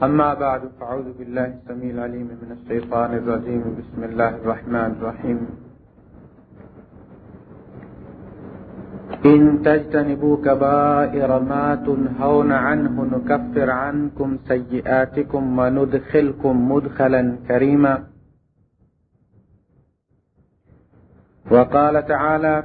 أما بعد، فأعوذ بالله السميع العليم من الشيطان الرجيم. بسم الله الرحمن الرحيم. إن تجتنبوا كبائر ما تنهون عنه، نكفر عنكم سيئاتكم وندخلكم مدخلا كريما. وقال تعالى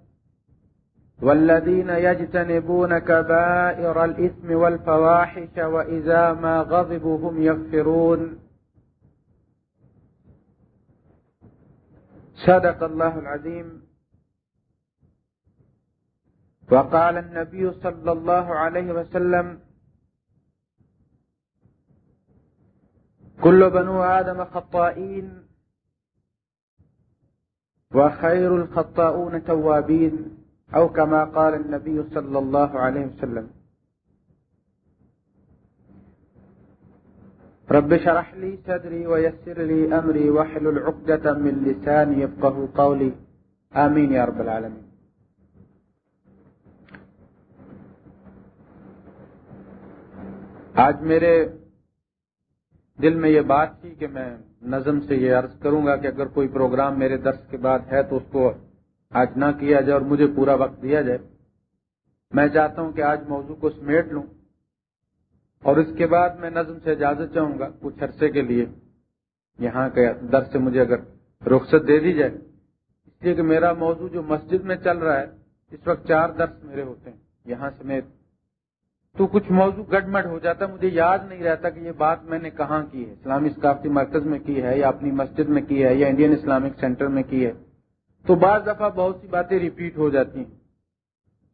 والذين يجتنبون كبائر الإثم والفواحش وإذا ما غضبوا هم يغفرون. صدق الله العظيم. وقال النبي صلى الله عليه وسلم كل بنو آدم خطائين وخير الخطاؤون توابين. أو كما قال النبي صلى الله عليه وسلم. رب شرح لي صدري ويسر لي أمري وحل العقدة من لساني يفقه قولي. آمين يا رب العالمين. آج میرے دل میں یہ بات تھی کہ میں نظم سے یہ عرض کروں گا کہ اگر کوئی پروگرام میرے درس کے بعد ہے تو اس کو آج نہ کیا جائے اور مجھے پورا وقت دیا جائے۔ میں چاہتا ہوں کہ آج موضوع کو سمیٹ لوں اور اس کے بعد میں نظم سے اجازت چاہوں گا کچھ عرصے کے لیے۔ یہاں کے در سے مجھے اگر رخصت دے دی جائے۔ اس لیے کہ میرا موضوع جو مسجد میں چل رہا ہے، اس وقت چار درس میرے ہوتے ہیں۔ یہاں سمیت تو کچھ موضوع گڈمٹ ہو جاتا ہے، مجھے یاد نہیں رہتا کہ یہ بات میں نے کہاں کی ہے۔ اسلامی ثقافتی مرکز میں کی ہے یا اپنی مسجد میں کی ہے یا انڈین اسلامک سینٹر میں کی ہے۔ تو بعض دفعہ بہت سی باتیں ریپیٹ ہو جاتی ہیں۔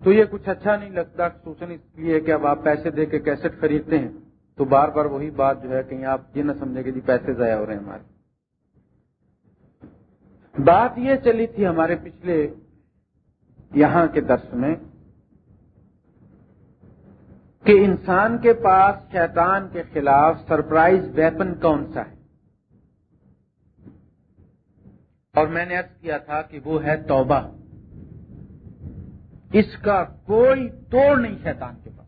تو یہ کچھ اچھا نہیں لگتا خصوصاً اس لیے کہ اب آپ پیسے دے کے کیسٹ خریدتے ہیں۔ تو بار بار وہی بات جو ہے کہیں آپ یہ نہ سمجھے کہ جی پیسے ضائع ہو رہے ہیں ہمارے۔ بات یہ چلی تھی ہمارے پچھلے یہاں کے درس میں کہ انسان کے پاس شیطان کے خلاف سرپرائز ویپن کون سا ہے؟ اور میں نے ارض کیا تھا کہ وہ ہے توبہ۔ اس کا کوئی توڑ نہیں شیطان کے پاس۔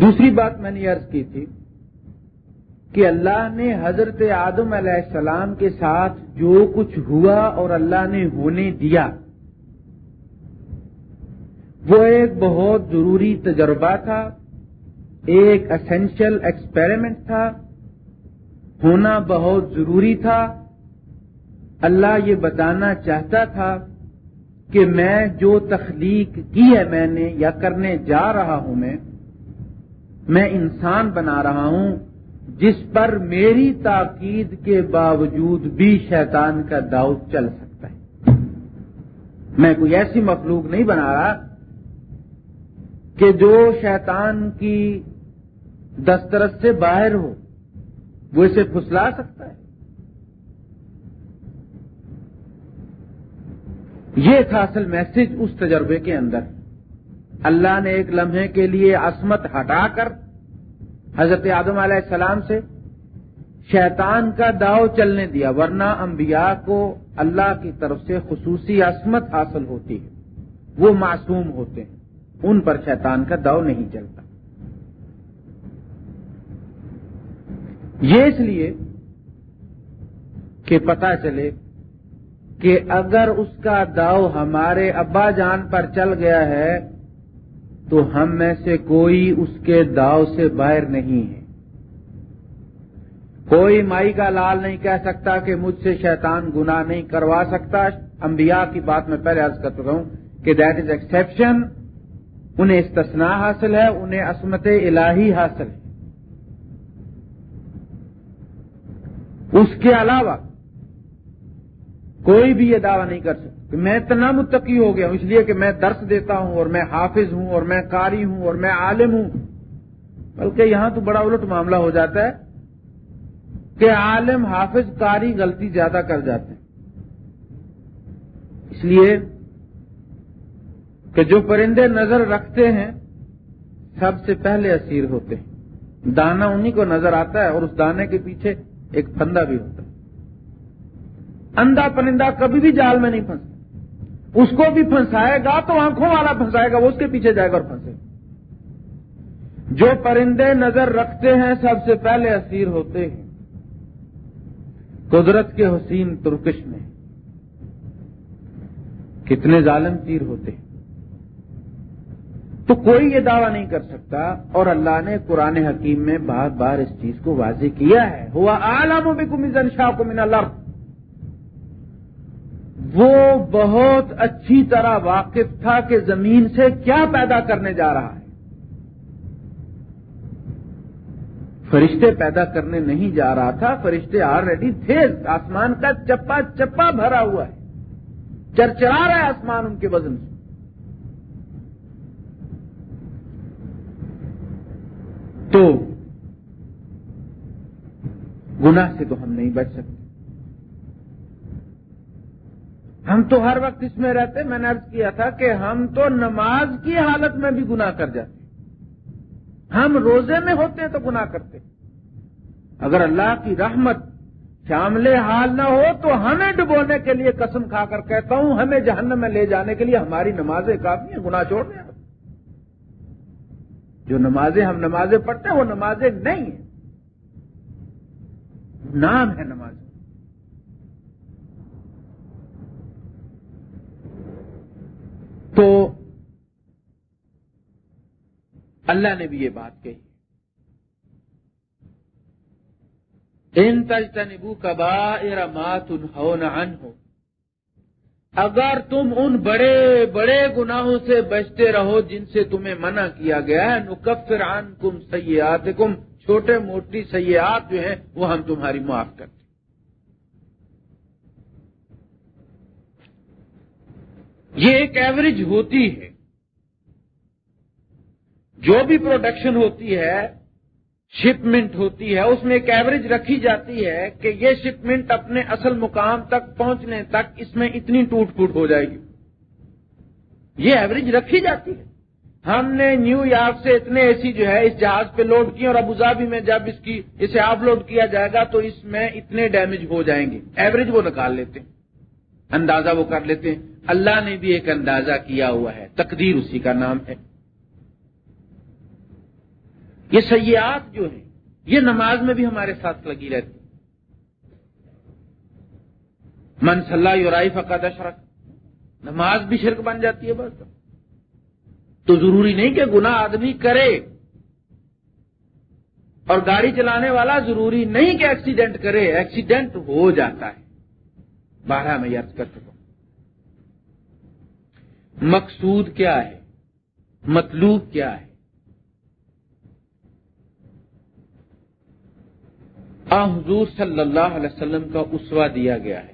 دوسری بات میں نے عرض کی تھی کہ اللہ نے حضرت آدم علیہ السلام کے ساتھ جو کچھ ہوا اور اللہ نے ہونے دیا، وہ ایک بہت ضروری تجربہ تھا۔ ایک اسینشل ایکسپیریمنٹ تھا، ہونا بہت ضروری تھا۔ اللہ یہ بتانا چاہتا تھا کہ میں جو تخلیق کی ہے میں نے یا کرنے جا رہا ہوں میں میں انسان بنا رہا ہوں، جس پر میری تاکید کے باوجود بھی شیطان کا داؤ چل سکتا ہے۔ میں کوئی ایسی مخلوق نہیں بنا رہا کہ جو شیطان کی دسترس سے باہر ہو وہ اسے پھسلا سکتا ہے۔ یہ تھا اصل میسج اس تجربے کے اندر۔ اللہ نے ایک لمحے کے لیے عصمت ہٹا کر حضرت آدم علیہ السلام سے شیطان کا داؤ چلنے دیا، ورنہ انبیاء کو اللہ کی طرف سے خصوصی عصمت حاصل ہوتی ہے۔ وہ معصوم ہوتے ہیں، ان پر شیطان کا داؤ نہیں چلتا۔ یہ اس لیے کہ پتا چلے کہ اگر اس کا داؤ ہمارے ابا جان پر چل گیا ہے، تو ہم میں سے کوئی اس کے داؤ سے باہر نہیں ہے۔ کوئی مائی کا لال نہیں کہہ سکتا کہ مجھ سے شیطان گنا نہیں کروا سکتا۔ انبیاء کی بات میں پہلے عرض کر چکا ہوں کہ دیٹ از ایکسپشن انہیں استثناء حاصل ہے، انہیں عصمت الہی حاصل ہے۔ اس کے علاوہ کوئی بھی یہ دعویٰ نہیں کر سکتا کہ میں اتنا متقی ہو گیا ہوں، اس لیے کہ میں درس دیتا ہوں اور میں حافظ ہوں اور میں قاری ہوں اور میں عالم ہوں۔ بلکہ یہاں تو بڑا الٹ معاملہ ہو جاتا ہے کہ عالم، حافظ کاری غلطی زیادہ کر جاتے ہیں۔ اس لیے کہ جو پرندے نظر رکھتے ہیں، سب سے پہلے اسیر ہوتے ہیں۔ دانا انہی کو نظر آتا ہے اور اس دانے کے پیچھے ایک پھندا بھی ہوتا ہے۔ اندھا پرندہ کبھی بھی جال میں نہیں پھنستا۔ اس کو بھی پھنسائے گا تو آنکھوں والا پھنسائے گا، وہ اس کے پیچھے جائے گا اور پھنسے گا۔ جو پرندے نظر رکھتے ہیں، سب سے پہلے اسیر ہوتے ہیں۔ قدرت کے حسین ترکش میں کتنے ظالم تیر ہوتے ہیں۔ تو کوئی یہ دعویٰ نہیں کر سکتا اور اللہ نے قرآن حکیم میں بار بار اس چیز کو واضح کیا ہے۔ ہوا عالم بھی کمزن شاہ کو من اللہ وہ بہت اچھی طرح واقف تھا کہ زمین سے کیا پیدا کرنے جا رہا ہے۔ فرشتے پیدا کرنے نہیں جا رہا تھا، فرشتے آلریڈی تھے۔ آسمان کا چپا چپا بھرا ہوا ہے۔ چرچرا رہا ہے آسمان ان کے وزن سے۔ تو گناہ سے تو ہم نہیں بچ سکتے۔ ہم تو ہر وقت اس میں رہتے، میں نے ارض کیا تھا کہ ہم تو نماز کی حالت میں بھی گناہ کر جاتے ہم روزے میں ہوتے ہیں تو گناہ کرتے اگر اللہ کی رحمت شامل حال نہ ہو تو ہمیں ڈبونے کے لیے قسم کھا کر کہتا ہوں، ہمیں جہنم میں لے جانے کے لیے ہماری نمازیں کافی ہیں، گناہ چھوڑنے جو نمازیں ہم نمازیں پڑھتے ہیں وہ نمازیں نہیں ہیں۔ نام ہے نماز۔ تو اللہ نے بھی یہ بات کہی۔ ان تجتنبو کبا ارمات ہو نہ ہو اگر تم ان بڑے بڑے گناہوں سے بچتے رہو جن سے تمہیں منع کیا گیا ہے، نکفر عن کم سیاحت کم چھوٹے موٹی سیاحت جو ہیں، وہ ہم تمہاری معاف کرتے یہ ایک ایوریج ہوتی ہے۔ جو بھی پروڈکشن ہوتی ہے شپمنٹ ہوتی ہے، اس میں ایک ایوریج رکھی جاتی ہے کہ یہ شپمنٹ اپنے اصل مقام تک پہنچنے تک اس میں اتنی ٹوٹ پھوٹ ہو جائے گی۔ یہ ایوریج رکھی جاتی ہے۔ ہم نے نیو یارک سے اتنے اے سی جو ہے، اس جہاز پہ لوڈ کیے اور ابوظہبی میں جب اس کی، اسے آف لوڈ کیا جائے گا تو اس میں اتنے ڈیمیج ہو جائیں گے۔ ایوریج وہ نکال لیتے ہیں۔ اندازہ وہ کر لیتے ہیں۔ اللہ نے بھی ایک اندازہ کیا ہوا ہے۔ تقدیر اسی کا نام ہے۔ یہ سیاحت جو ہے، یہ نماز میں بھی ہمارے ساتھ لگی رہتی۔ من صلاح یورائی فقط اشرک۔ نماز بھی شرک بن جاتی ہے بس۔ تو ضروری نہیں کہ گناہ آدمی کرے۔ اور گاڑی چلانے والا ضروری نہیں کہ ایکسیڈنٹ کرے ایکسیڈنٹ ہو جاتا ہے۔ بارہ میں یاد کر چکا مقصود کیا ہے؟ مطلوب کیا ہے؟ آ حضور صلی اللہ علیہ وسلم کا اسوا دیا گیا ہے۔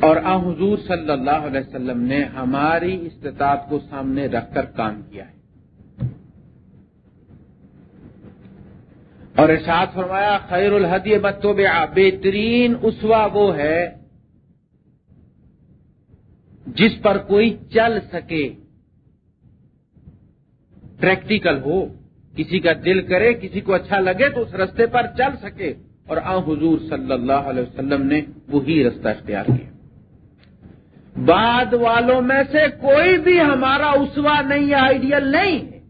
اور آ حضور صلی اللہ علیہ وسلم نے ہماری استطاعت کو سامنے رکھ کر کام کیا ہے۔ اور ارشاد فرمایا، خیر الحدی بتو بہترین اسوا وہ ہے جس پر کوئی چل سکے، پریکٹیکل ہو۔ کسی کا دل کرے، کسی کو اچھا لگے تو اس رستے پر چل سکے۔ اور آ حضور صلی اللہ علیہ وسلم نے وہی رستہ اختیار کیا۔ بعد والوں میں سے کوئی بھی ہمارا اسوا نہیں، آئیڈیل نہیں۔ ہے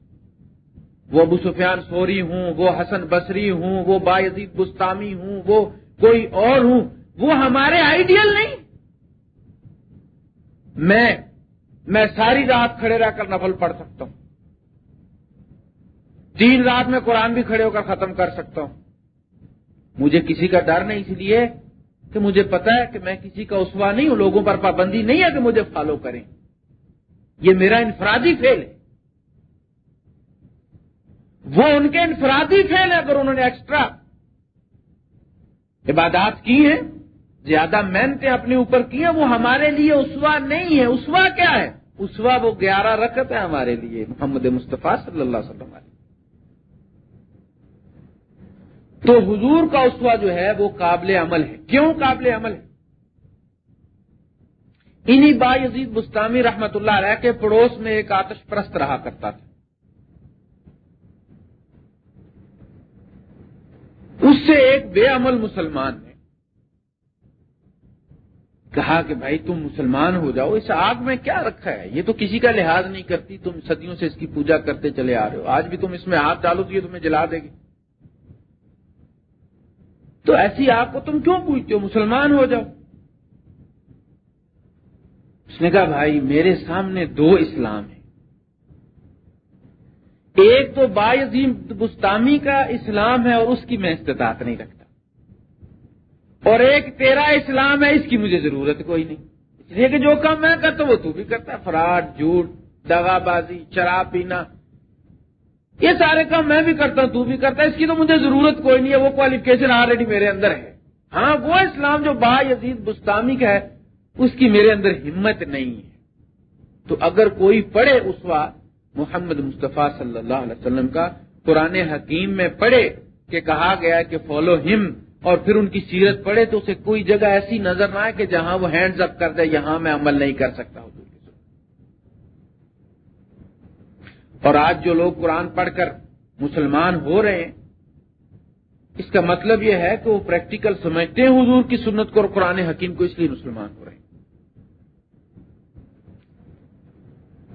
وہ ابو سفیان سوری ہوں، وہ حسن بصری ہوں، وہ باعزید بستانی ہوں، وہ کوئی اور ہوں، وہ ہمارے آئیڈیل نہیں۔ میں میں ساری رات کھڑے رہ کر نفل پڑھ سکتا ہوں۔ تین رات میں قرآن بھی کھڑے ہو کر ختم کر سکتا ہوں۔ مجھے کسی کا ڈر نہیں، اس لیے کہ مجھے پتا ہے کہ میں کسی کا اسوا نہیں ہوں، لوگوں پر پابندی نہیں ہے کہ مجھے فالو کریں۔ یہ میرا انفرادی فیل ہے۔ وہ ان کے انفرادی فیل ہے اگر انہوں نے ایکسٹرا عبادات کی ہیں، زیادہ محنتیں اپنے اوپر کی ہیں، وہ ہمارے لیے اسوا نہیں ہے۔ اسوا کیا ہے؟ اسوا وہ گیارہ رکھت ہے ہمارے لیے، محمد مصطفیٰ صلی اللہ علیہ وسلم تو حضور کا اسوا جو ہے وہ قابل عمل ہے۔ کیوں قابل عمل ہے؟ انہی با یزید بستانی رحمت اللہ علیہ کے پڑوس میں ایک آتش پرست رہا کرتا تھا۔ اس سے ایک بے عمل مسلمان نے کہا کہ بھائی تم مسلمان ہو جاؤ، اس آگ میں کیا رکھا ہے؟ یہ تو کسی کا لحاظ نہیں کرتی، تم صدیوں سے اس کی پوجا کرتے چلے آ رہے ہو۔ آج بھی تم اس میں ہاتھ ڈالو تو یہ تمہیں جلا دے گی۔ تو ایسی آگ کو تم کیوں پوچھتے ہو؟ مسلمان ہو جاؤ۔ اس نے کہا، بھائی، میرے سامنے دو اسلام ہیں۔ ایک تو باعظیم گستامی کا اسلام ہے اور اس کی میں استطاعت نہیں رکھتا۔ اور ایک تیرا اسلام ہے، اس کی مجھے ضرورت کوئی نہیں۔ اس لیے کہ جو کام میں کرتا وہ تو بھی کرتا فراڈ، جھوٹ دغا بازی شراب پینا۔ یہ سارے کام میں بھی کرتا ہوں، تو بھی کرتا ہے اس کی تو مجھے ضرورت کوئی نہیں ہے، وہ کوالیفکیشن آلریڈی میرے اندر ہے۔ ہاں وہ اسلام جو با یزید بستانی کا ہے، اس کی میرے اندر ہمت نہیں ہے۔ تو اگر کوئی پڑھے اس وقت محمد مصطفیٰ صلی اللہ علیہ وسلم کا، قرآن حکیم میں پڑھے کہ کہا گیا کہ فالو ہم اور پھر ان کی سیرت پڑھے، تو اسے کوئی جگہ ایسی نظر نہ آئے کہ جہاں وہ ہینڈز اپ کر دے، یہاں میں عمل نہیں کر سکتا ہوں اور آج جو لوگ قرآن پڑھ کر مسلمان ہو رہے ہیں، اس کا مطلب یہ ہے کہ وہ پریکٹیکل سمجھتے ہیں حضور کی سنت کو اور قرآن حکیم کو اس لیے مسلمان ہو رہے ہیں۔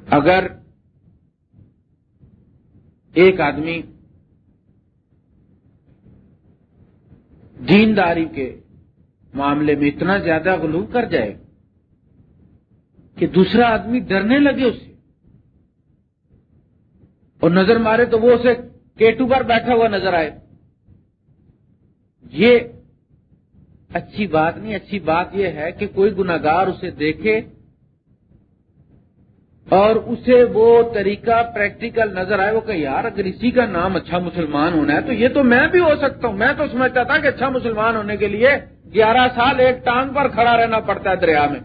اگر ایک آدمی دینداری کے معاملے میں اتنا زیادہ غلو کر جائے کہ دوسرا آدمی ڈرنے لگے اسے اور نظر مارے تو وہ اسے کیٹو پر بیٹھا ہوا نظر آئے۔ یہ اچھی بات نہیں، اچھی بات یہ ہے کہ کوئی گناگار اسے دیکھے اور اسے وہ طریقہ پریکٹیکل نظر آئے، وہ کہ یار، اگر اسی کا نام اچھا مسلمان ہونا ہے تو یہ تو میں بھی ہو سکتا ہوں۔ میں تو سمجھتا تھا کہ اچھا مسلمان ہونے کے لیے گیارہ سال ایک ٹانگ پر کھڑا رہنا پڑتا ہے دریا میں،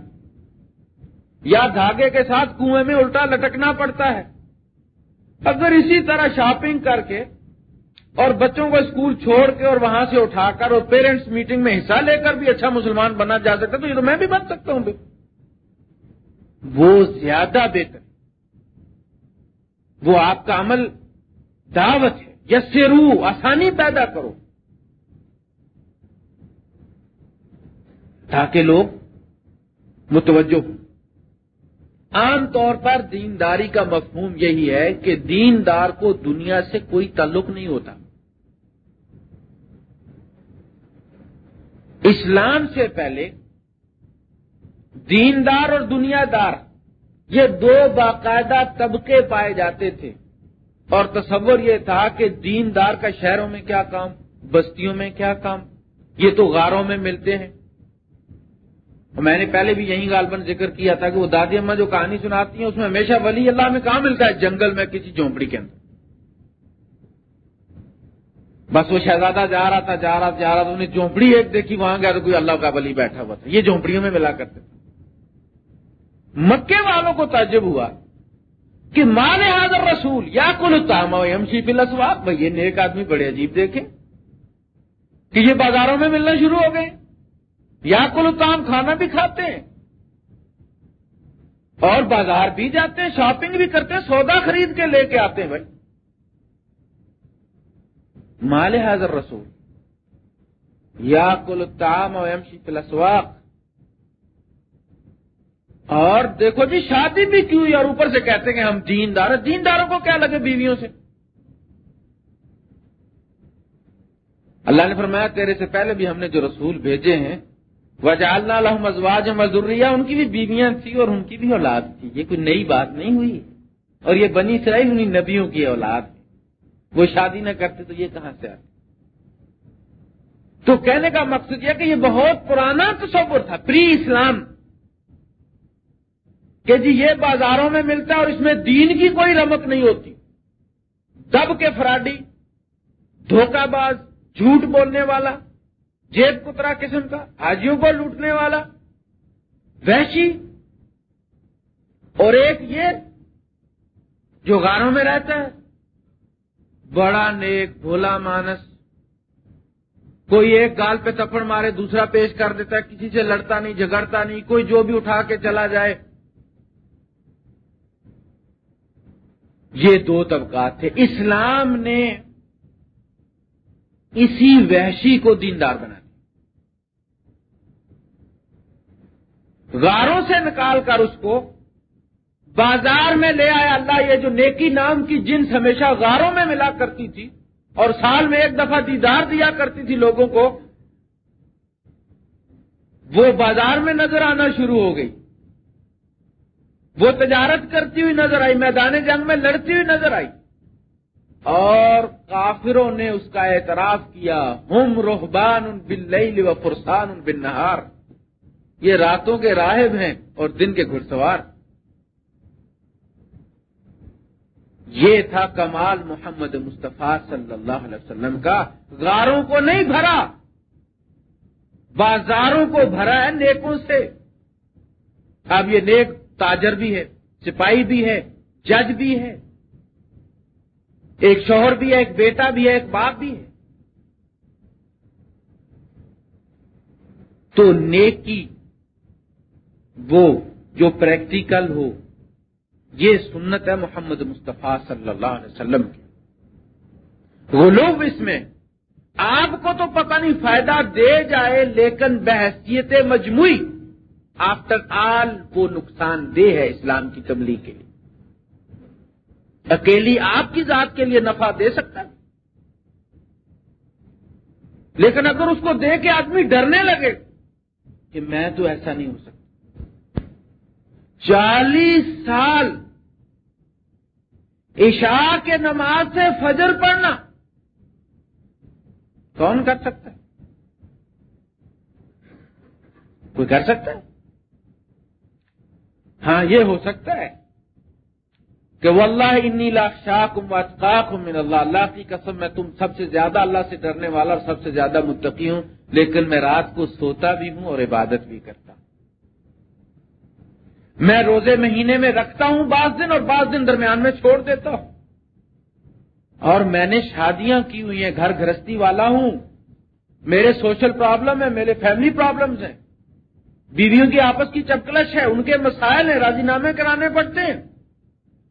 یا دھاگے کے ساتھ کنویں میں الٹا لٹکنا پڑتا ہے۔ اگر اسی طرح شاپنگ کر کے اور بچوں کو اسکول چھوڑ کے اور وہاں سے اٹھا کر اور پیرنٹس میٹنگ میں حصہ لے کر بھی اچھا مسلمان بنا جا سکتا تو یہ تو میں بھی بن سکتا ہوں وہ زیادہ بہتر۔ وہ آپ کا عمل دعوت ہے۔ یس روح آسانی پیدا کرو۔ تاکہ لوگ متوجہ ہوں۔ عام طور پر دینداری کا مفہوم یہی ہے کہ دیندار کو دنیا سے کوئی تعلق نہیں ہوتا۔ اسلام سے پہلے دیندار اور دنیا دار یہ دو باقاعدہ طبقے پائے جاتے تھے۔ اور تصور یہ تھا کہ دیندار کا شہروں میں کیا کام، بستیوں میں کیا کام، یہ تو غاروں میں ملتے ہیں۔ میں نے پہلے بھی یہی غالباً ذکر کیا تھا کہ وہ دادی اما جو کہانی سناتی ہیں، اس میں ہمیشہ ولی اللہ میں کہاں ملتا ہے جنگل میں کسی جھونپڑی کے اندر۔ بس وہ شہزادہ جا رہا تھا، جا رہا تھا، جا رہا تھا انہیں جھونپڑی ایک دیکھی، وہاں گیا تو کوئی اللہ کا ولی بیٹھا ہوا تھا۔ یہ جھونپڑیوں میں ملا کرتے تھے۔ مکے والوں کو تعجب ہوا کہ ماں نے حاضر رسول، یا کل تام ایم سی پی بھائی یہ نیک آدمی بڑے عجیب دیکھے کہ یہ بازاروں میں ملنا شروع ہو گئے۔ یا کل تام کھانا بھی کھاتے ہیں اور بازار بھی جاتے ہیں، شاپنگ بھی کرتے ہیں، سودا خرید کے لے کے آتے ہیں بھائی۔ مال حاضر رسول۔ یا کل تام اور اور دیکھو جی شادی بھی کیوں اور اوپر سے کہتے ہیں کہ ہم دیندار ہیں۔ دینداروں کو کیا لگے بیویوں سے؟ اللہ نے فرمایا، تیرے سے پہلے بھی ہم نے جو رسول بھیجے ہیں وجالنا الحم ازواج مزوریہ ان کی بھی بیویاں تھی اور ان کی بھی اولاد تھی یہ کوئی نئی بات نہیں ہوئی۔ اور یہ بنی سرائی انہیں نبیوں کی اولاد وہ شادی نہ کرتے تو یہ کہاں سے آتے؟ تو کہنے کا مقصد یہ کہ یہ بہت پرانا تصور تھا، پری اسلام۔ کہ جی یہ بازاروں میں ملتا ہے اور اس میں دین کی کوئی رمک نہیں ہوتی۔ دب کے فراڈی، دھوکہ باز، جھوٹ بولنے والا۔ جیب کترا قسم کا، حاجیوں کو لوٹنے والا، وحشی، اور ایک یہ جو غاروں میں رہتا ہے۔ بڑا نیک، بھولا مانس، کوئی ایک گال پہ تپڑ مارے، دوسرا پیش کر دیتا ہے، کسی سے لڑتا نہیں جگڑتا نہیں، کوئی جو بھی اٹھا کے چلا جائے۔ یہ دو طبقات تھے۔ اسلام نے اسی وحشی کو دیندار بنا دیا۔ غاروں سے نکال کر اس کو بازار میں لے آیا۔ اللہ یہ جو نیکی نام کی جنس ہمیشہ غاروں میں ملا کرتی تھی اور سال میں ایک دفعہ دیدار دیا کرتی تھی لوگوں کو، وہ بازار میں نظر آنا شروع ہو گئی۔ وہ تجارت کرتی ہوئی نظر آئی، میدان جنگ میں لڑتی ہوئی نظر آئی۔ اور کافروں نے اس کا اعتراف کیا، ہم روحبان ان بن و فرسان ان بن نہار یہ راتوں کے راہب ہیں اور دن کے گھڑ سوار یہ تھا کمال محمد مصطفیٰ صلی اللہ علیہ وسلم کا۔ غاروں کو نہیں بھرا، بازاروں کو بھرا ہے نیکوں سے۔ اب یہ نیک تاجر بھی ہے، سپاہی بھی ہے، جج بھی ہے۔ ایک شوہر بھی ہے، ایک بیٹا بھی ہے، ایک باپ بھی ہے۔ تو نیکی وہ جو پریکٹیکل ہو، یہ سنت ہے محمد مصطفیٰ صلی اللہ علیہ وسلم کی۔ وہ لوگ اس میں، آپ کو تو پتہ نہیں فائدہ دے جائے، لیکن بحثیت مجموعی آفٹر آل کو نقصان دہ ہے اسلام کی تبلیغ کے لیے۔ اکیلی آپ کی ذات کے لیے نفع دے سکتا ہے۔ لیکن اگر اس کو دے کے آدمی ڈرنے لگے کہ میں تو ایسا نہیں ہو سکتا۔ چالیس سال عشاء کے نماز سے فجر پڑھنا کون کر سکتا ہے؟ کوئی کر سکتا ہے؟ ہاں یہ ہو سکتا ہے کہ وہ اللہ انی من اللہ اللہ کی قسم میں تم سب سے زیادہ اللہ سے ڈرنے والا اور سب سے زیادہ متقی ہوں، لیکن میں رات کو سوتا بھی ہوں اور عبادت بھی کرتا ہوں۔ میں روزے مہینے میں رکھتا ہوں، بعض دن اور بعض دن درمیان میں چھوڑ دیتا ہوں۔ اور میں نے شادیاں کی ہوئی ہیں، گھر گرستی والا ہوں۔ میرے سوشل پرابلم ہے میرے فیملی پرابلمز ہیں۔ بیویوں کی آپس کی چپکلش ہے، ان کے مسائل ہیں راضی نامے کرانے پڑتے ہیں۔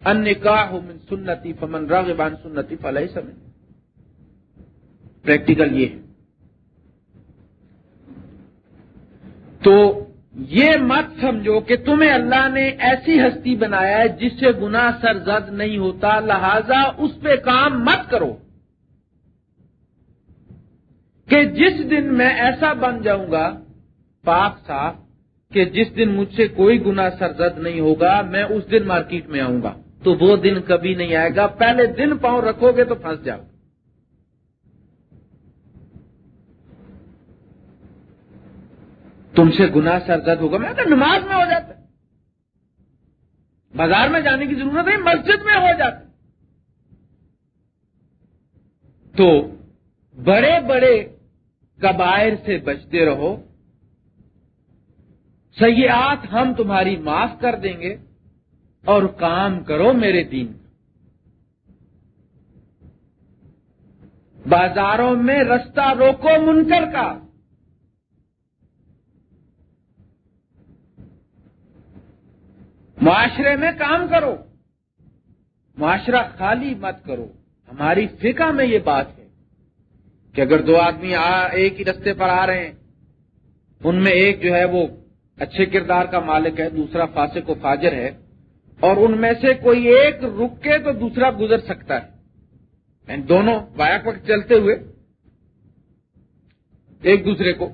ان نکاح من سنتی، فمن راغبان سنتی فلاح سمے پریکٹیکل یہ ہے۔ تو یہ مت سمجھو کہ تمہیں اللہ نے ایسی ہستی بنایا ہے جس سے گنا سرزد نہیں ہوتا، لہذا اس پہ کام مت کرو۔ کہ جس دن میں ایسا بن جاؤں گا، پاک صاف، کہ جس دن مجھ سے کوئی گنا سرزد نہیں ہوگا، میں اس دن مارکیٹ میں آؤں گا۔ تو وہ دن کبھی نہیں آئے گا۔ پہلے دن پاؤں رکھو گے تو پھنس جاؤ۔ تم سے گنا سرزد ہوگا۔ میں نماز میں ہو جاتا۔ بازار میں جانے کی ضرورت نہیں، مسجد میں ہو جاتا۔ تو بڑے بڑے کبائر سے بچتے رہو۔ سیاحت ہم تمہاری معاف کر دیں گے۔ اور کام کرو میرے دین۔ بازاروں میں رستہ روکو منکر کا۔ معاشرے میں کام کرو۔ معاشرہ خالی مت کرو۔ ہماری فقہ میں یہ بات ہے کہ اگر دو آدمی ایک ہی رستے پر آ رہے ہیں، ان میں ایک جو ہے وہ اچھے کردار کا مالک ہے، دوسرا فاسق و فاجر ہے اور ان میں سے کوئی ایک رک کے تو دوسرا گزر سکتا ہے۔ یعنی دونوں بایک وقت چلتے ہوئے ایک دوسرے کو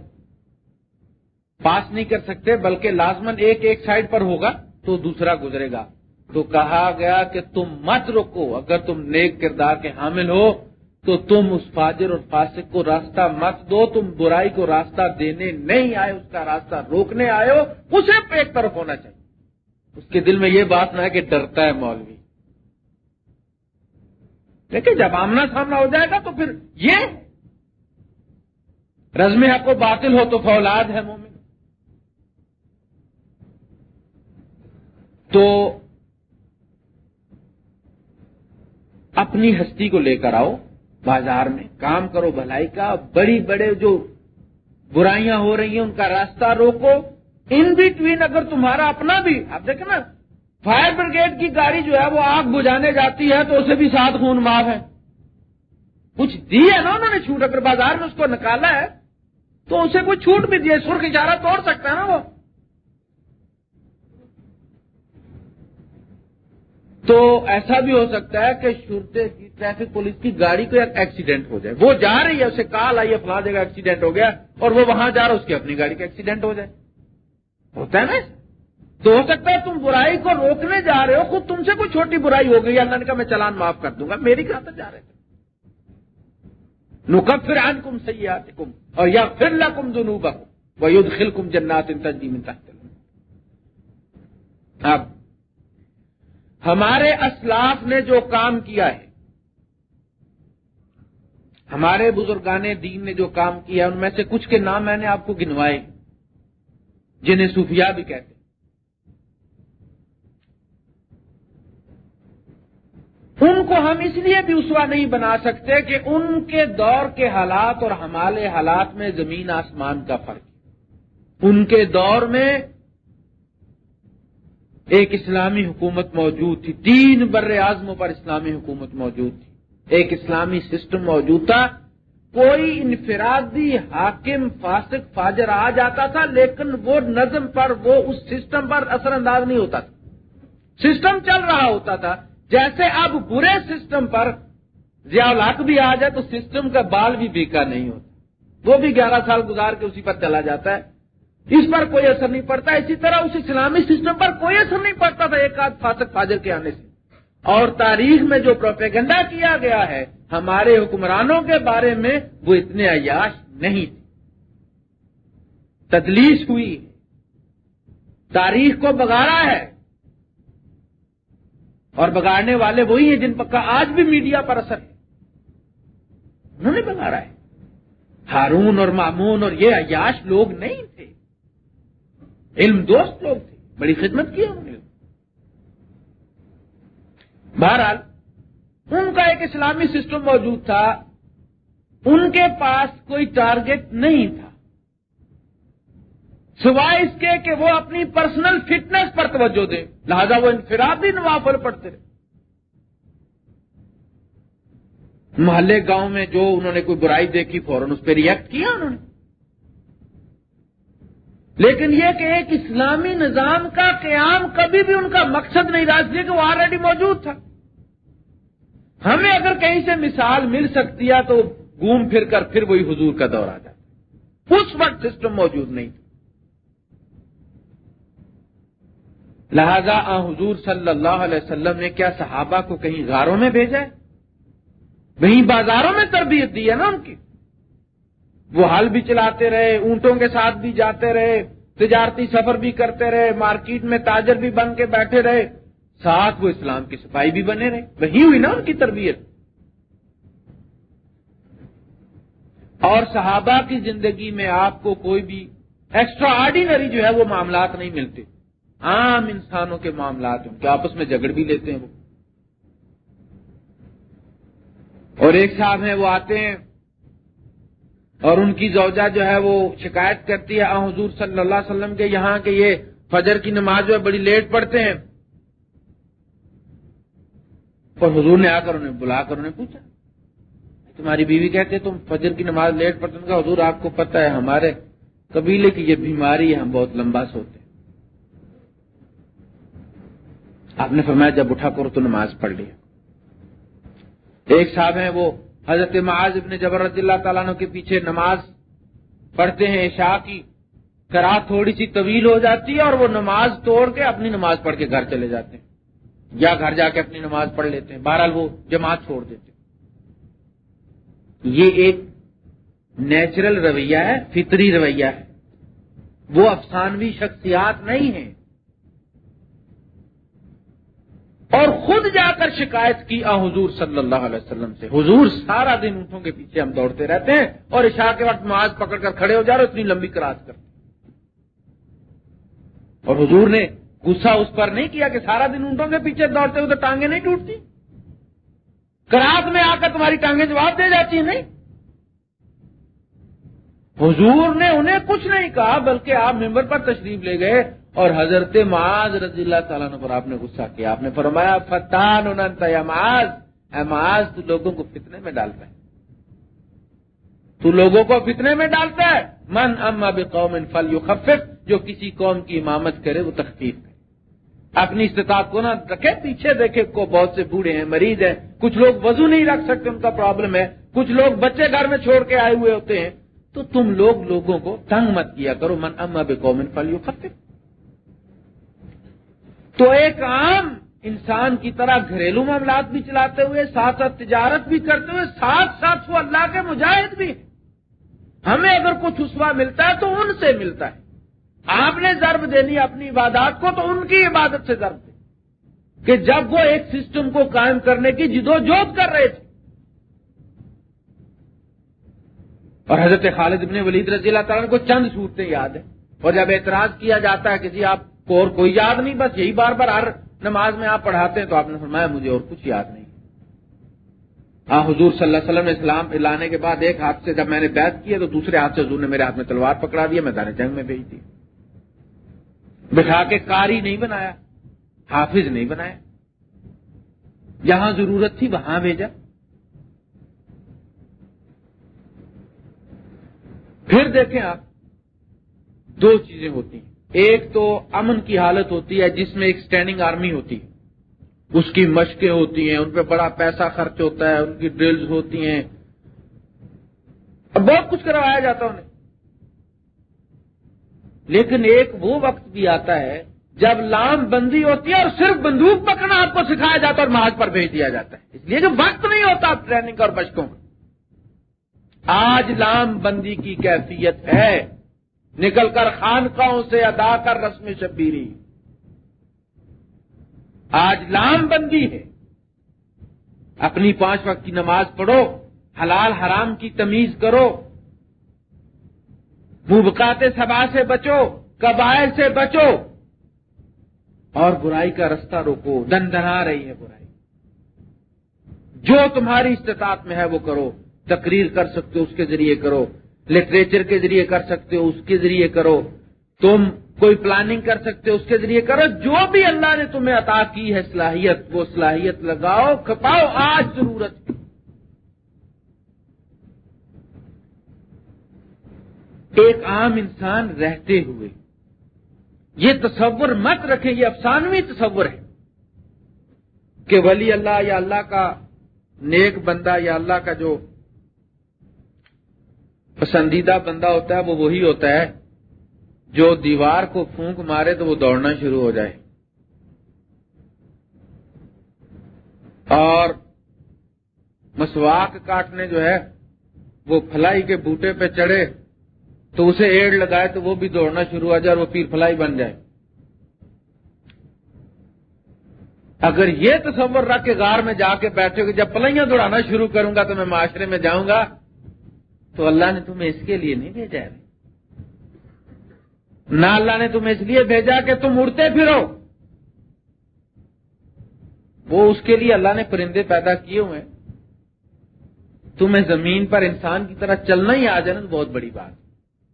پاس نہیں کر سکتے، بلکہ لازمن ایک ایک سائڈ پر ہوگا تو دوسرا گزرے گا۔ تو کہا گیا کہ تم مت رکو، اگر تم نیک کردار کے حامل ہو تو تم اس فاجر اور فاسق کو راستہ مت دو، تم برائی کو راستہ دینے نہیں آئے، اس کا راستہ روکنے آئے ہو، اسے ایک طرف ہونا چاہیے۔ اس کے دل میں یہ بات نہ ہے کہ ڈرتا ہے مولوی۔ لیکن جب آمنا سامنا ہو جائے گا تو پھر یہ رزم حق و باطل ہو تو فولاد ہے مومن۔ تو اپنی ہستی کو لے کر آؤ بازار میں، کام کرو بھلائی کا، بڑی بڑے جو برائیاں ہو رہی ہیں ان کا راستہ روکو۔ ان بٹوین اگر تمہارا اپنا بھی، آپ دیکھیں نا فائر بریگیڈ کی گاڑی جو ہے وہ آگ بجھانے جاتی ہے تو اسے بھی ساتھ خون معاف ہے۔ کچھ دی ہے نا انہوں نے چھوٹ، اگر بازار میں اس کو نکالا ہے، تو اسے کوئی چھوٹ بھی دی سرخ اشارہ توڑ سکتا ہے نا وہ۔ تو ایسا بھی ہو سکتا ہے کہ شرتے کی، ٹریفک پولیس کی گاڑی کو ایکسیڈنٹ ہو جائے۔ وہ جا رہی ہے، اسے کال آئی ہے فلا جگہ ایکسیڈنٹ ہو گیا اور وہ وہاں جا رہا ہے، اس کی اپنی گاڑی کا ایکسیڈنٹ ہو جائے۔ ہوتا ہے نا؟ تو ہو سکتا ہے تم برائی کو روکنے جا رہے ہو، خود تم سے کوئی چھوٹی برائی ہو گئی اللہ نے کہا میں چلان معاف کر دوں گا، میری کہاں تک جا رہے تھے۔ نقب پھر آن کم سیاحت کم اور یا پھر کم دنو وہ یدھ خل کم جنات تنظیم اب، ہمارے اسلاف نے جو کام کیا ہے، ہمارے بزرگان دین نے جو کام کیا ان میں سے کچھ کے نام میں نے آپ کو گنوائے۔ جنہیں صوفیہ بھی کہتے ان کو ہم اس لیے بھی اسوا نہیں بنا سکتے کہ ان کے دور کے حالات اور ہمارے حالات میں زمین آسمان کا فرق ان کے دور میں ایک اسلامی حکومت موجود تھی، تین بر اعظموں پر اسلامی حکومت موجود تھی۔ ایک اسلامی سسٹم موجود تھا۔ کوئی انفرادی حاکم، فاسق، فاجر آ جاتا تھا، لیکن وہ نظم پر، وہ اس سسٹم پر اثر انداز نہیں ہوتا تھا۔ سسٹم چل رہا ہوتا تھا۔ جیسے اب برے سسٹم پر ضیاء بھی آ جائے تو سسٹم کا بال بھی بیکا نہیں ہوتا۔ وہ بھی گیارہ سال گزار کے اسی پر چلا جاتا ہے۔ اس پر کوئی اثر نہیں پڑتا۔ اسی طرح اس اسلامی سسٹم پر کوئی اثر نہیں پڑتا تھا۔ ایک آدھ فاسق، فاجر کے آنے سے۔ اور تاریخ میں جو پروپیگنڈا کیا گیا ہے ہمارے حکمرانوں کے بارے میں وہ اتنے عیاش نہیں تھے۔ تدلیس ہوئی، تاریخ کو بگاڑا ہے۔ اور بگاڑنے والے وہی ہیں جن کا آج بھی میڈیا پر اثر ہے۔ انہوں نے بگاڑا ہے۔ ہارون اور مامون اور یہ عیاش لوگ نہیں تھے۔ علم دوست لوگ تھے۔ بڑی خدمت کی انہوں نے۔ بہرحال ان کا ایک اسلامی سسٹم موجود تھا، ان کے پاس کوئی ٹارگٹ نہیں تھا۔ سوائے اس کے کہ وہ اپنی پرسنل فٹنس پر توجہ دیں، لہذا وہ انفرادی نوافل پڑھتے رہے۔ محلے گاؤں میں جو انہوں نے کوئی برائی دیکھی، فوراً اس پہ ریئیکٹ کیا انہوں نے۔ لیکن یہ کہ ایک اسلامی نظام کا قیام کبھی بھی ان کا مقصد نہیں رہا اس لیے کہ وہ آلریڈی موجود تھا۔ ہمیں اگر کہیں سے مثال مل سکتی ہے تو گھوم پھر کر پھر وہی حضور کا دور آ جاتا اس وقت سسٹم موجود نہیں تھا لہذا آ حضور صلی اللہ علیہ وسلم نے کیا صحابہ کو کہیں غاروں میں بھیجا ہے؟ وہیں بازاروں میں تربیت دی ہے نا ان کی۔ وہ ہل بھی چلاتے رہے، اونٹوں کے ساتھ بھی جاتے رہے، تجارتی سفر بھی کرتے رہے، مارکیٹ میں تاجر بھی بن کے بیٹھے رہے۔ ساتھ وہ اسلام کی صفائی بھی بنے رہے۔ وہی ہوئی نا ان کی تربیت۔ اور صحابہ کی زندگی میں آپ کو کوئی بھی ایکسٹرا آرڈینری جو ہے وہ معاملات نہیں ملتے۔ عام انسانوں کے معاملات ہیں۔ کہ آپس میں جگڑ بھی لیتے ہیں وہ۔ اور ایک صاحب ہیں وہ آتے ہیں اور ان کی زوجہ جو ہے وہ شکایت کرتی ہے حضور صلی اللہ علیہ وسلم کے یہاں کے یہ فجر کی نماز جو ہے بڑی لیٹ پڑھتے ہیں۔ اور حضور نے آ کر انہیں بلا کر انہیں پوچھا، تمہاری بیوی کہتے تم فجر کی نماز لیٹ پڑھتے ہیں حضور آپ کو پتا ہے ہمارے قبیلے کی یہ بیماری ہے ہم بہت لمبا سوتے ہیں۔ آپ نے فرمایا جب اٹھا کر تو نماز پڑھ لیا۔ ایک صاحب ہیں وہ، حضرت معاذ ابن جبر رضی اللہ تعالیٰ کے پیچھے نماز پڑھتے ہیں، عشاء کی کرا تھوڑی سی طویل ہو جاتی ہے اور وہ نماز توڑ کے اپنی نماز پڑھ کے گھر چلے جاتے ہیں۔ یا گھر جا کے اپنی نماز پڑھ لیتے ہیں۔ بہرحال وہ جماعت چھوڑ دیتے ہیں۔ یہ ایک نیچرل رویہ ہے، فطری رویہ ہے۔ وہ افسانوی شخصیات نہیں ہیں۔ اور خود جا کر شکایت کی آ حضور صلی اللہ علیہ وسلم سے۔ حضور سارا دن اونٹوں کے پیچھے ہم دوڑتے رہتے ہیں اور عشاء کے وقت معاذ پکڑ کر کھڑے ہو جا رہے اتنی لمبی کراس کر اور حضور نے غصہ اس پر نہیں کیا کہ سارا دن اونٹوں کے پیچھے دوڑتے ہوئے تو ٹانگیں نہیں ٹوٹتی؟ کراس میں آ کر تمہاری ٹانگیں جواب دے جاتی ہیں نہیں؟ حضور نے انہیں کچھ نہیں کہا بلکہ آپ ممبر پر تشریف لے گئے اور حضرت معاذ رضی اللہ تعالیٰ نے پر آپ نے غصہ کیا۔ آپ نے فرمایا، فتان یا معاذ۔ اے معاذ، تو لوگوں کو فتنے میں ڈالتا ہے۔ تو لوگوں کو فتنے میں ڈالتا ہے۔ من اما قوم فل یو جو کسی قوم کی امامت کرے وہ تخفیف ہے۔ اپنی استطاعت کو نہ رکھے، پیچھے دیکھے کو بہت سے بوڑھے ہیں، مریض ہیں۔ کچھ لوگ وضو نہیں رکھ سکتے، ان کا پرابلم ہے۔ کچھ لوگ بچے گھر میں چھوڑ کے آئے ہوئے ہوتے ہیں۔ تو تم لوگ لوگوں کو تنگ مت کیا کرو۔ من اما بے قومن فل یو تو ایک عام انسان کی طرح گھریلو معاملات بھی چلاتے ہوئے، ساتھ ساتھ تجارت بھی کرتے ہوئے، ساتھ ساتھ وہ اللہ کے مجاہد بھی۔ ہمیں اگر کچھ اسوا ملتا ہے تو ان سے ملتا ہے۔ آپ نے ضرب دینی اپنی عبادات کو تو ان کی عبادت سے ضرب دے کہ جب وہ ایک سسٹم کو قائم کرنے کی جدوجہد کر رہے تھے۔ اور حضرت خالد ابن ولید رضی اللہ تعالیٰ کو چند صورتیں یاد ہیں۔ اور جب اعتراض کیا جاتا ہے کسی جی آپ کو اور کوئی یاد نہیں، بس یہی بار بار ہر نماز میں آپ پڑھاتے ہیں تو آپ نے فرمایا مجھے اور کچھ یاد نہیں۔ ہاں حضور صلی اللہ علیہ وسلم نے اسلام لانے کے بعد ایک ہاتھ سے جب میں نے بیت کیا تو دوسرے ہاتھ سے حضور نے میرے ہاتھ میں تلوار پکڑا دیا میں دانے جنگ میں بھیج دی۔ بٹھا کے کاری نہیں بنایا، حافظ نہیں بنایا۔ جہاں ضرورت تھی وہاں بھیجا۔ پھر دیکھیں آپ، دو چیزیں ہوتی ہیں۔ ایک تو امن کی حالت ہوتی ہے، جس میں ایک اسٹینڈنگ آرمی ہوتی ہے۔ اس کی مشقیں ہوتی ہیں، ان پہ بڑا پیسہ خرچ ہوتا ہے، ان کی ڈرلز ہوتی ہیں۔ بہت کچھ کروایا جاتا انہیں۔ لیکن ایک وہ وقت بھی آتا ہے جب لام بندی ہوتی ہے اور صرف بندوق پکڑنا آپ کو سکھایا جاتا ہے اور محاذ پر بھیج دیا جاتا ہے۔ اس لیے کہ وقت نہیں ہوتا ٹریننگ اور بچکوں کا۔ آج لام بندی کی کیفیت ہے۔ نکل کر خانقاہوں سے ادا کر رسم شبیری۔ آج لام بندی ہے۔ اپنی پانچ وقت کی نماز پڑھو، حلال حرام کی تمیز کرو۔ بوبکاتے سبا سے بچو، قبائل سے بچو۔ اور برائی کا رستہ روکو دن دنا رہی ہے برائی۔ جو تمہاری استطاعت میں ہے وہ کرو، تقریر کر سکتے ہو اس کے ذریعے کرو لٹریچر کے ذریعے کر سکتے ہو اس کے ذریعے کرو۔ تم کوئی پلاننگ کر سکتے ہو اس کے ذریعے کرو۔ جو بھی اللہ نے تمہیں عطا کی ہے صلاحیت، وہ صلاحیت لگاؤ، کھپاؤ، آج ضرورت ایک عام انسان رہتے ہوئے۔ یہ تصور مت رکھے یہ افسانوی تصور ہے کہ ولی اللہ یا اللہ کا نیک بندہ یا اللہ کا جو پسندیدہ بندہ ہوتا ہے، وہ وہی ہوتا ہے جو دیوار کو پھونک مارے تو وہ دوڑنا شروع ہو جائے۔ اور مسواک کاٹنے جو ہے، وہ فلائی کے بوٹے پہ چڑھے۔ تو اسے ایڑ لگائے تو وہ بھی دوڑنا شروع ہو جائے اور وہ پیر فلائی بن جائے۔ اگر یہ تصور رکھ کے غار میں جا کے بیٹھے کہ جب پلائیاں دوڑانا شروع کروں گا تو میں معاشرے میں جاؤں گا، تو اللہ نے تمہیں اس کے لیے نہیں بھیجا ہے۔ نہ اللہ نے تمہیں اس لیے بھیجا کہ تم اڑتے پھرو۔ وہ اس کے لیے اللہ نے پرندے پیدا کیے ہوئے۔ تمہیں زمین پر انسان کی طرح چلنا ہی آ جانا بہت بڑی بات۔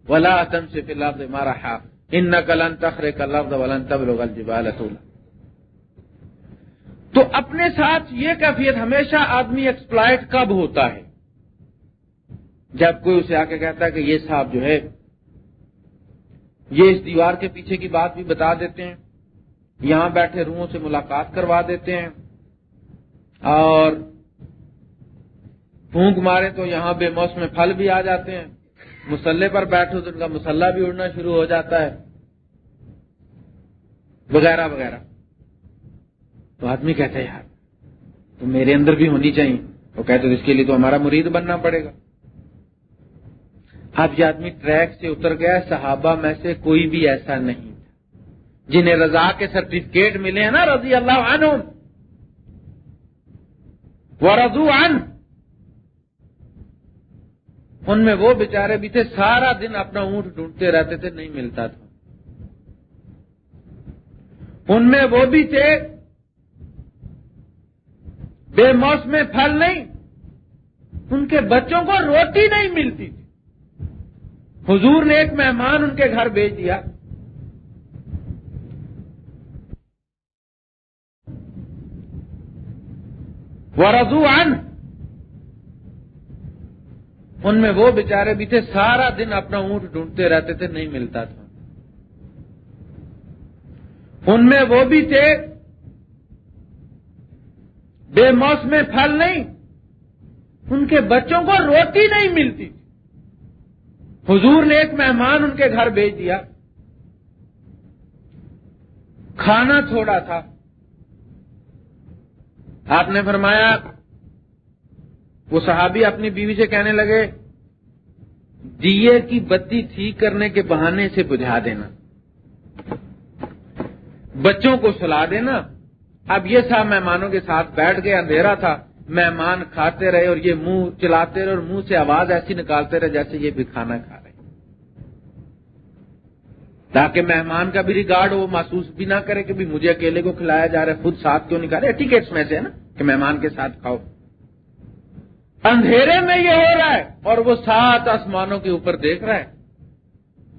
ولا تم سے فی لفظ مارا ان کلن تخرے کا لفظ ولن تب لوگ تو اپنے ساتھ یہ کیفیت ہمیشہ آدمی ایکسپلائٹ کب ہوتا ہے؟ جب کوئی اسے آ کے کہتا ہے کہ یہ صاحب جو ہے، یہ اس دیوار کے پیچھے کی بات بھی بتا دیتے ہیں، یہاں بیٹھے روحوں سے ملاقات کروا دیتے ہیں، اور پھونک مارے تو یہاں بے موسم پھل بھی آ جاتے ہیں۔ مسلح پر بیٹھو تو ان کا مسلح بھی اڑنا شروع ہو جاتا ہے۔ وغیرہ وغیرہ۔ تو آدمی کہتے ہیں یار، تو میرے اندر بھی ہونی چاہیے۔ وہ کہتے اس کے لیے تو ہمارا مرید بننا پڑے گا۔ اب یہ آدمی ٹریک سے اتر گیا صحابہ میں سے کوئی بھی ایسا نہیں تھا۔ جنہیں رضا کے سرٹیفکیٹ ملے ہیں نا، رضی اللہ عنہ وہ رضو ان میں وہ بیچارے بھی تھے، سارا دن اپنا اونٹ ڈھونڈتے رہتے تھے، نہیں ملتا تھا۔ ان میں وہ بھی تھے، بے موسم پھل نہیں، ان کے بچوں کو روٹی نہیں ملتی تھی۔ حضور نے ایک مہمان ان کے گھر بھیج دیا۔ وہ رضو ان میں وہ بیچارے بھی تھے، سارا دن اپنا اونٹ ڈھونڈتے رہتے تھے، نہیں ملتا تھا۔ ان میں وہ بھی تھے، بے موسم پھل نہیں، ان کے بچوں کو روٹی نہیں ملتی حضور نے ایک مہمان ان کے گھر بھیج دیا۔ کھانا تھوڑا تھا۔ آپ نے فرمایا وہ صحابی اپنی بیوی سے کہنے لگے، دیے کی بتی ٹھیک کرنے کے بہانے سے بجھا دینا۔ بچوں کو سلا دینا۔ اب یہ صاحب مہمانوں کے ساتھ بیٹھ گئے اندھیرا تھا۔ مہمان کھاتے رہے اور یہ منہ چلاتے رہے اور منہ سے آواز ایسی نکالتے رہے جیسے یہ بھی کھانا کھا رہے۔ تاکہ مہمان کا بھی ریگارڈ وہ محسوس بھی نہ کرے کہ بھی مجھے اکیلے کو کھلایا جا رہا ہے، خود ساتھ کیوں نکالے ٹکٹس میں سے ہے نا کہ مہمان کے ساتھ کھاؤ۔ اندھیرے میں یہ ہو رہا ہے اور وہ سات آسمانوں کے اوپر دیکھ رہا ہے۔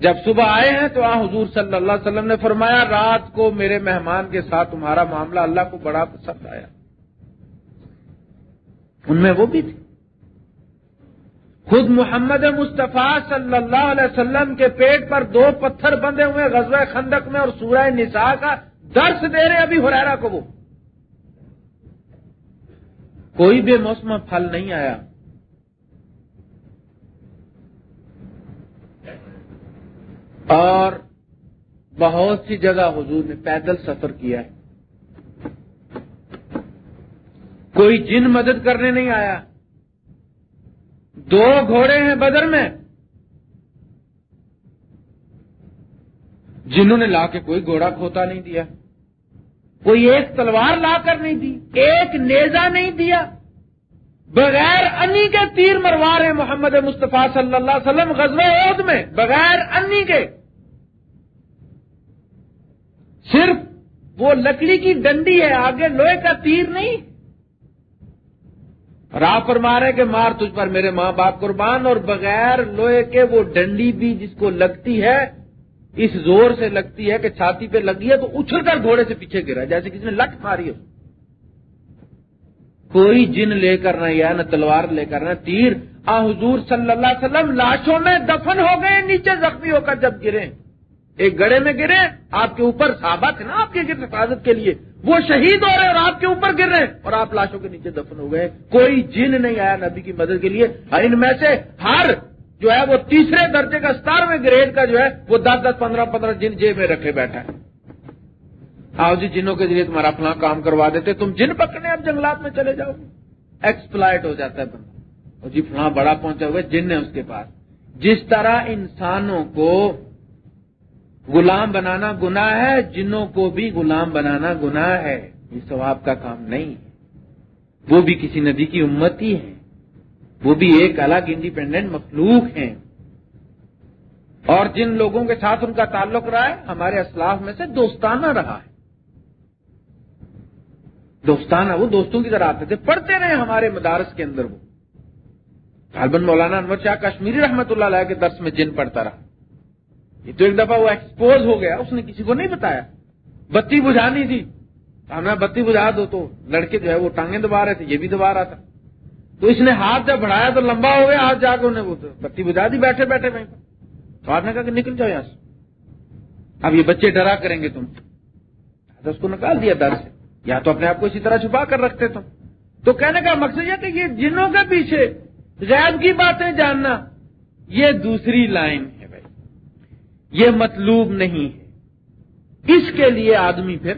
جب صبح آئے ہیں تو آ حضور صلی اللہ علیہ وسلم نے فرمایا، رات کو میرے مہمان کے ساتھ تمہارا معاملہ اللہ کو بڑا پسند آیا۔ ان میں وہ بھی تھی۔ خود محمد مصطفیٰ صلی اللہ علیہ وسلم کے پیٹ پر دو پتھر بندے ہوئے غزوہ خندق میں اور سورہ نساء کا درس دے رہے ابھی ہریرا کو وہ۔ کوئی بے موسم پھل نہیں آیا۔ اور بہت سی جگہ حضور نے پیدل سفر کیا ہے۔ کوئی جن مدد کرنے نہیں آیا۔ دو گھوڑے ہیں بدر میں۔ جنہوں نے لا کے کوئی گھوڑا کھوتا نہیں دیا۔ کوئی ایک تلوار لا کر نہیں دی، ایک نیزا نہیں دیا۔ بغیر انی کے تیر مروا رہے محمد مصطفیٰ صلی اللہ علیہ وسلم غزوہ عود میں، بغیر انی کے۔ صرف وہ لکڑی کی ڈنڈی ہے، آگے لوہے کا تیر نہیں۔ راہ پر مارے کہ مار تجھ پر میرے ماں باپ قربان، اور بغیر لوہے کے وہ ڈنڈی بھی جس کو لگتی ہے اس زور سے لگتی ہے کہ چھاتی پہ لگی ہے تو اچھل کر گھوڑے سے پیچھے گرا، جیسے کسی نے لٹ ماری ہے کوئی جن لے کر نہ یا نہ تلوار لے کر نہ تیر۔ آ، حضور صلی اللہ علیہ وسلم لاشوں میں دفن ہو گئے، نیچے زخمی ہو کر جب گرے۔ ایک گڑے میں گرے، آپ کے اوپر صحابہ تھے نا، آپ کے حفاظت کے لیے۔ وہ شہید ہو رہے اور آپ کے اوپر گر رہے اور آپ لاشوں کے نیچے دفن ہو گئے۔ کوئی جن نہیں آیا نبی کی مدد کے لیے۔ ان میں سے ہر جو ہے وہ تیسرے درجے کا ستارویں گریڈ کا جو ہے وہ دس دس پندرہ پندرہ جن جیب میں رکھے بیٹھا ہے۔ آؤ جی جنوں کے ذریعے تمہارا اپنا کام کروا دیتے، تم جن پکڑنے اب جنگلات میں چلے جاؤ۔ ایکسپلائٹ ہو جاتا ہے بندہ۔ اور جی فلاں بڑا پہنچا ہوا جن ہے اس کے پاس۔ جس طرح انسانوں کو غلام بنانا گنا ہے، جنوں کو بھی غلام بنانا گنا ہے، یہ ثواب کا کام نہیں ہے۔ وہ بھی کسی ندی کی امتی ہے۔ وہ بھی ایک الگ انڈیپینڈنٹ مخلوق ہیں۔ اور جن لوگوں کے ساتھ ان کا تعلق رہا ہے، ہمارے اسلاف میں سے دوستانہ رہا ہے۔ دوستانہ، وہ دوستوں کی طرح آتے تھے، پڑھتے رہے ہمارے مدارس کے اندر وہ۔ طالبان مولانا انور شاہ کشمیری رحمت اللہ علیہ کے درس میں جن پڑھتا رہا۔ یہ تو ایک دفعہ وہ ایکسپوز ہو گیا، اس نے کسی کو نہیں بتایا۔ بتی بجھانی تھی۔ ہمیں بتی بجھا دو تو لڑکے جو ہے وہ ٹانگیں دبا رہے تھے، یہ بھی دبا رہا تھا۔ تو اس نے ہاتھ جب بڑھایا تو لمبا ہو گیا، ہاتھ جا کے انہیں وہ بتی بجھا دی، بیٹھے بیٹھے وہیں پر۔ تو آپ نے کہا کہ نکل جاؤ یہاں سے۔ اب یہ بچے ڈرا کریں گے تم۔ اس کو نکال دیا در سے۔ یا تو اپنے آپ کو اسی طرح چھپا کر رکھتے تم۔ تو کہنے کا مقصد یہ کہ یہ جنوں کے پیچھے غیب کی باتیں جاننا، یہ دوسری لائن ہے بھائی۔ یہ مطلوب نہیں ہے۔ اس کے لیے آدمی پھر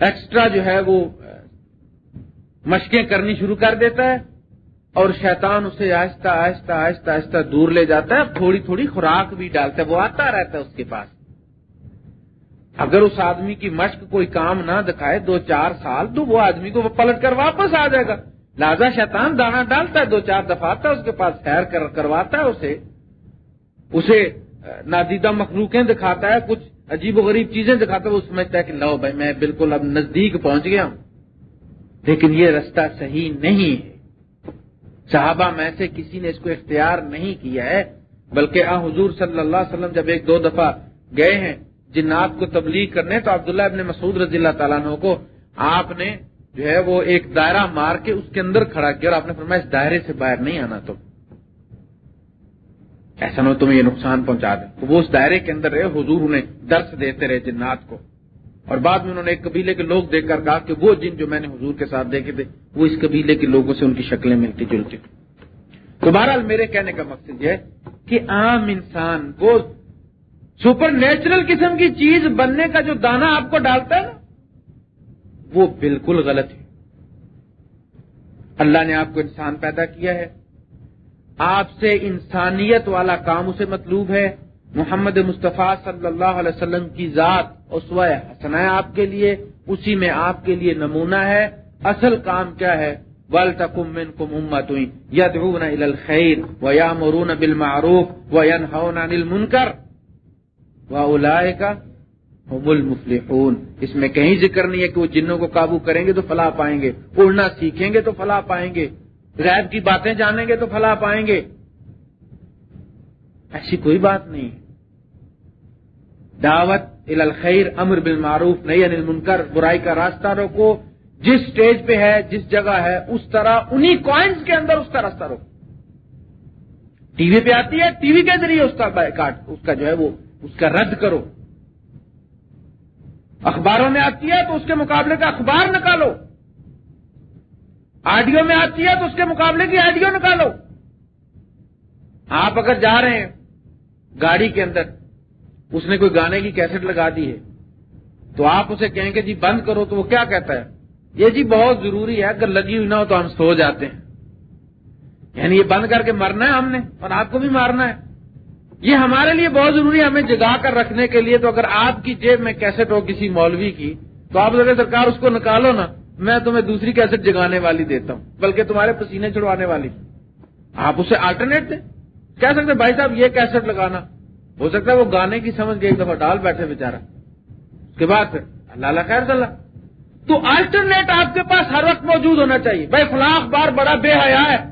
ایکسٹرا جو ہے وہ مشقیں کرنی شروع کر دیتا ہے اور شیطان اسے آہستہ آہستہ آہستہ آہستہ دور لے جاتا ہے، تھوڑی تھوڑی خوراک بھی ڈالتا ہے، وہ آتا رہتا ہے اس کے پاس۔ اگر اس آدمی کی مشق کوئی کام نہ دکھائے، دو چار سال، تو وہ آدمی کو پلٹ کر واپس آ جائے گا۔ لہذا شیطان دانا ڈالتا ہے، دو چار دفعہ آتا ہے، اس کے پاس خیر کرواتا ہے، اسے اسے نادیدہ مخلوقیں دکھاتا ہے، کچھ عجیب و غریب چیزیں دکھاتا ہے، وہ سمجھتا ہے کہ لو بھائی، میں بالکل اب نزدیک پہنچ گیا ہوں۔ لیکن یہ رستہ صحیح نہیں۔ ہے صحابہ میں سے کسی نے اس کو اختیار نہیں کیا ہے، بلکہ آ حضور صلی اللہ علیہ وسلم جب ایک دو دفعہ گئے ہیں جنات کو تبلیغ کرنے، تو عبداللہ ابن مسعود رضی اللہ تعالیٰ عنہ کو آپ نے جو ہے وہ ایک دائرہ مار کے اس کے اندر کھڑا کیا اور آپ نے فرمایا اس دائرے سے باہر نہیں آنا تم۔ ایسا نہ ہو تمہیں یہ نقصان پہنچا دیں وہ اس دائرے کے اندر رہے، حضور انہیں درس دیتے رہے جنات کو۔ اور بعد میں انہوں نے ایک قبیلے کے لوگ دیکھ کر کہا کہ وہ جن جو میں نے حضور کے ساتھ دیکھے تھے، وہ اس قبیلے کے لوگوں سے ان کی شکلیں ملتی جلتی تو بہرحال میرے کہنے کا مقصد یہ ہے کہ عام انسان وہ سپر نیچرل قسم کی چیز بننے کا جو دانا آپ کو ڈالتا ہے نا، وہ بالکل غلط ہے۔ اللہ نے آپ کو انسان پیدا کیا ہے۔ آپ سے انسانیت والا کام اسے مطلوب ہے۔ محمد مصطفیٰ صلی اللہ علیہ وسلم کی ذات اسوہ حسن ہے آپ کے لیے، اسی میں آپ کے لیے نمونہ ہے۔ اصل کام کیا ہے؟ ول تکم من کم امت ید الخیر و یا مرون بل معروف و ین منکر و کا المفلحون۔ اس میں کہیں ذکر نہیں ہے کہ وہ جنوں کو قابو کریں گے تو فلاح پائیں گے اڑنا سیکھیں گے تو فلاح پائیں گے، غیب کی باتیں جانیں گے تو فلاح پائیں گے۔ ایسی کوئی بات نہیں۔ دعوت الخیر امر بالمعروف نہیں انل منکر برائی کا راستہ روکو۔ جس سٹیج پہ ہے، جس جگہ ہے، اس طرح، انہی کوائنس کے اندر اس کا راستہ روکو۔ ٹی وی پہ آتی ہے، ٹی وی کے ذریعے اس کا اس کا جو ہے وہ، اس کا رد کرو۔ اخباروں میں آتی ہے تو اس کے مقابلے کا اخبار نکالو۔ آڈیو میں آتی ہے تو اس کے مقابلے کی آڈیو نکالو۔ آپ اگر جا رہے ہیں گاڑی کے اندر اس نے کوئی گانے کی کیسٹ لگا دی ہے۔ تو آپ اسے کہیں کہ جی بند کرو تو وہ کیا کہتا ہے؟ یہ جی بہت ضروری ہے، اگر لگی ہوئی نہ ہو تو ہم سو جاتے ہیں۔ یعنی یہ بند کر کے مرنا ہے ہم نے، اور آپ کو بھی مارنا ہے۔ یہ ہمارے لیے بہت ضروری ہے، ہمیں جگا کر رکھنے کے لیے۔ تو اگر آپ کی جیب میں کیسٹ ہو کسی مولوی کی، تو آپ اگر سرکار اس کو نکالو نا، میں تمہیں دوسری کیسٹ جگانے والی دیتا ہوں۔ بلکہ تمہارے پسینے چھڑوانے والی۔ آپ اسے آلٹرنیٹ دیں۔ کہہ سکتے بھائی صاحب یہ کیسٹ لگانا۔ ہو سکتا ہے وہ گانے کی سمجھ کے ایک دفعہ ڈال بیٹھے بےچارا اس کے بعد پھر اللہ اللہ خیر صلاح تو آلٹرنیٹ آپ کے پاس ہر وقت موجود ہونا چاہیے۔ بھائی فلاں اخبار بڑا بے حیا ہے۔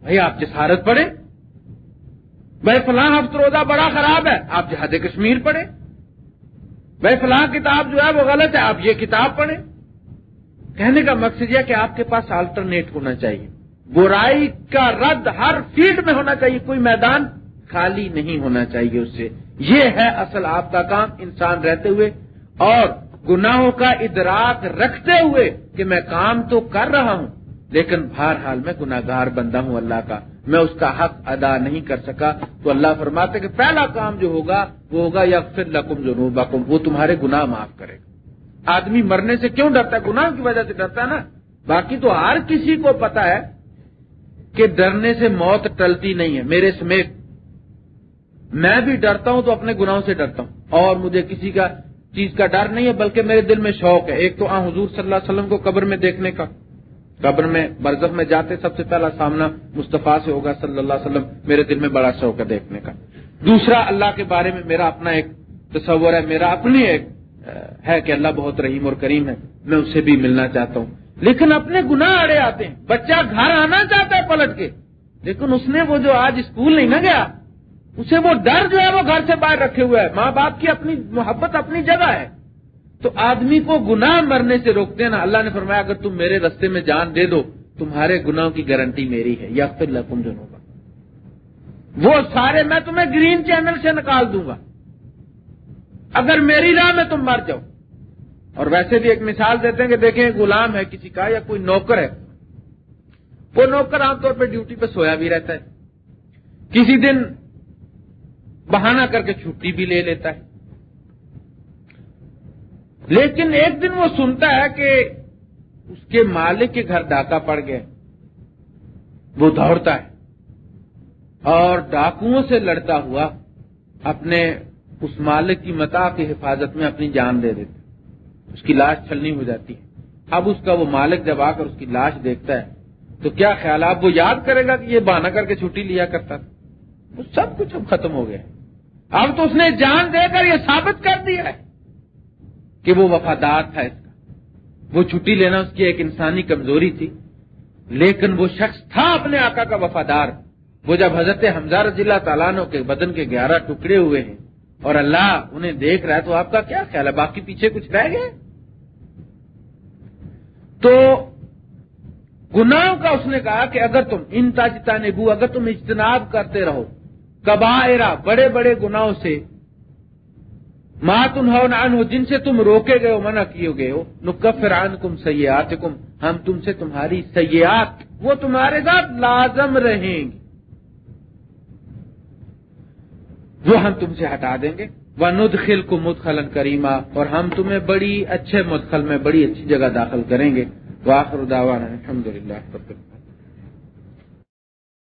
بھائی آپ جسارت پڑھیں۔ بھائی فلاں ہفت روزہ بڑا خراب ہے۔ آپ جہاد کشمیر پڑھیں۔ بھائی فلاں کتاب جو ہے وہ غلط ہے۔ آپ یہ کتاب پڑھیں۔ کہنے کا مقصد یہ کہ آپ کے پاس آلٹرنیٹ ہونا چاہیے۔ برائی کا رد ہر فیلڈ میں ہونا چاہیے۔ کوئی میدان خالی نہیں ہونا چاہیے اس سے۔ یہ ہے اصل آپ کا کام، انسان رہتے ہوئے۔ اور گناہوں کا ادراک رکھتے ہوئے کہ میں کام تو کر رہا ہوں، لیکن بہرحال میں گناگار بندہ ہوں اللہ کا۔ میں اس کا حق ادا نہیں کر سکا۔ تو اللہ فرماتے کہ پہلا کام جو ہوگا، وہ ہوگا یا پھر لکم جو وہ تمہارے گناہ معاف کرے گا۔ آدمی مرنے سے کیوں ڈرتا ہے؟ گناہ کی وجہ سے ڈرتا ہے نا۔ باقی تو ہر کسی کو پتا ہے کہ ڈرنے سے موت ٹلتی نہیں ہے۔ میرے سمیت میں بھی ڈرتا ہوں تو اپنے گناہوں سے ڈرتا ہوں۔ اور مجھے کسی کا چیز کا ڈر نہیں ہے، بلکہ میرے دل میں شوق ہے۔ ایک تو آ، حضور صلی اللہ علیہ وسلم کو قبر میں دیکھنے کا۔ قبر میں برزخ میں جاتے سب سے پہلا سامنا مصطفیٰ سے ہوگا صلی اللہ علیہ وسلم، میرے دل میں بڑا شوق ہے دیکھنے کا۔ دوسرا، اللہ کے بارے میں میرا اپنا ایک تصور ہے، میرا اپنی ایک ہے کہ اللہ بہت رحیم اور کریم ہے، میں اسے بھی ملنا چاہتا ہوں۔ لیکن اپنے گناہ اڑے آتے ہیں، بچہ گھر آنا چاہتا ہے پلٹ کے، لیکن اس نے وہ جو آج اسکول نہیں نہ گیا۔ اسے وہ ڈر جو ہے وہ گھر سے باہر رکھے ہوئے ہے۔ ماں باپ کی اپنی محبت اپنی جگہ ہے۔ تو آدمی کو گناہ مرنے سے روکتے ہیں نا۔ اللہ نے فرمایا، اگر تم میرے رستے میں جان دے دو، تمہارے گناہوں کی گارنٹی میری ہے۔ یا پھر لکم جو ہوگا وہ سارے میں تمہیں گرین چینل سے نکال دوں گا۔ اگر میری راہ میں تم مر جاؤ۔ اور ویسے بھی ایک مثال دیتے ہیں کہ دیکھیں غلام ہے کسی کا یا کوئی نوکر ہے۔ وہ نوکر عام طور پہ ڈیوٹی پہ سویا بھی رہتا ہے۔ کسی دن بہانہ کر کے چھٹی بھی لے لیتا ہے۔ لیکن ایک دن وہ سنتا ہے کہ اس کے مالک کے گھر ڈاکہ پڑ گئے وہ دوڑتا ہے اور ڈاکوؤں سے لڑتا ہوا اپنے اس مالک کی متا کی حفاظت میں اپنی جان دے دیتے اس کی لاش چھلنی ہو جاتی ہے۔ اب اس کا وہ مالک جب آ کر اس کی لاش دیکھتا ہے تو کیا خیال آپ وہ یاد کرے گا کہ یہ بہانا کر کے چھٹی لیا کرتا تھا۔ وہ سب کچھ اب ختم ہو گیا۔ اب تو اس نے جان دے کر یہ ثابت کر دیا ہے کہ وہ وفادار تھا اس کا۔ وہ چھٹی لینا اس کی ایک انسانی کمزوری تھی، لیکن وہ شخص تھا اپنے آقا کا وفادار۔ وہ جب حضرت حمزہ رضی اللہ تعالیٰ کے بدن کے گیارہ ٹکڑے ہوئے ہیں اور اللہ انہیں دیکھ رہا ہے تو آپ کا کیا خیال ہے؟ باقی پیچھے کچھ رہ گئے؟ تو گناہوں کا اس نے کہا کہ اگر تم، ان تاجتا نبو، اگر تم اجتناب کرتے رہو کبائرہ بڑے بڑے گناہوں سے ماں تم ہو نان ہو جن سے تم روکے گئے ہو، منع کیے گئے ہو، نکفر کم سیاحت ہم تم سے تمہاری سیاحت وہ تمہارے ساتھ لازم رہیں گے۔ وہ ہم تم سے ہٹا دیں گے۔ وہ ندخل کو مدخلن کریما، اور ہم تمہیں بڑی اچھے مدخل میں، بڑی اچھی جگہ داخل کریں گے۔ واخر داوان الحمد للہ